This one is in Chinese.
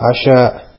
Asha